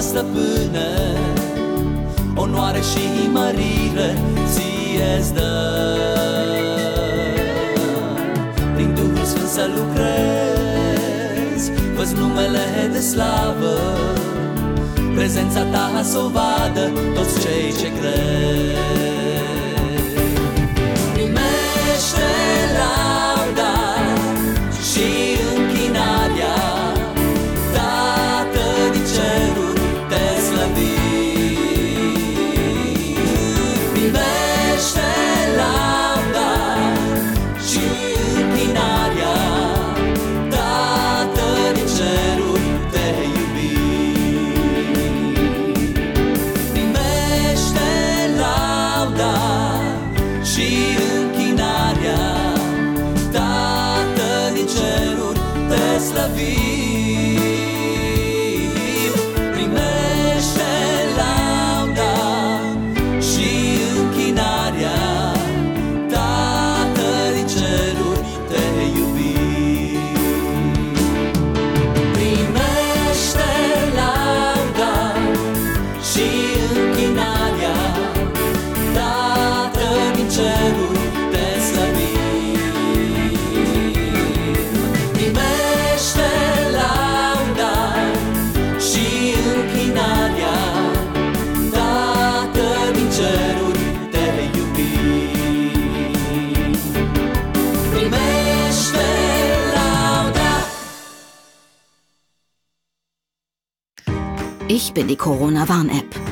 stăpână Onoare și mărire ție dă Prin Duhul Sfânt să lucrezi fă numele de slavă. Prezența ta să o vadă toți cei ce cred Be. Ich bin die Corona-Warn-App.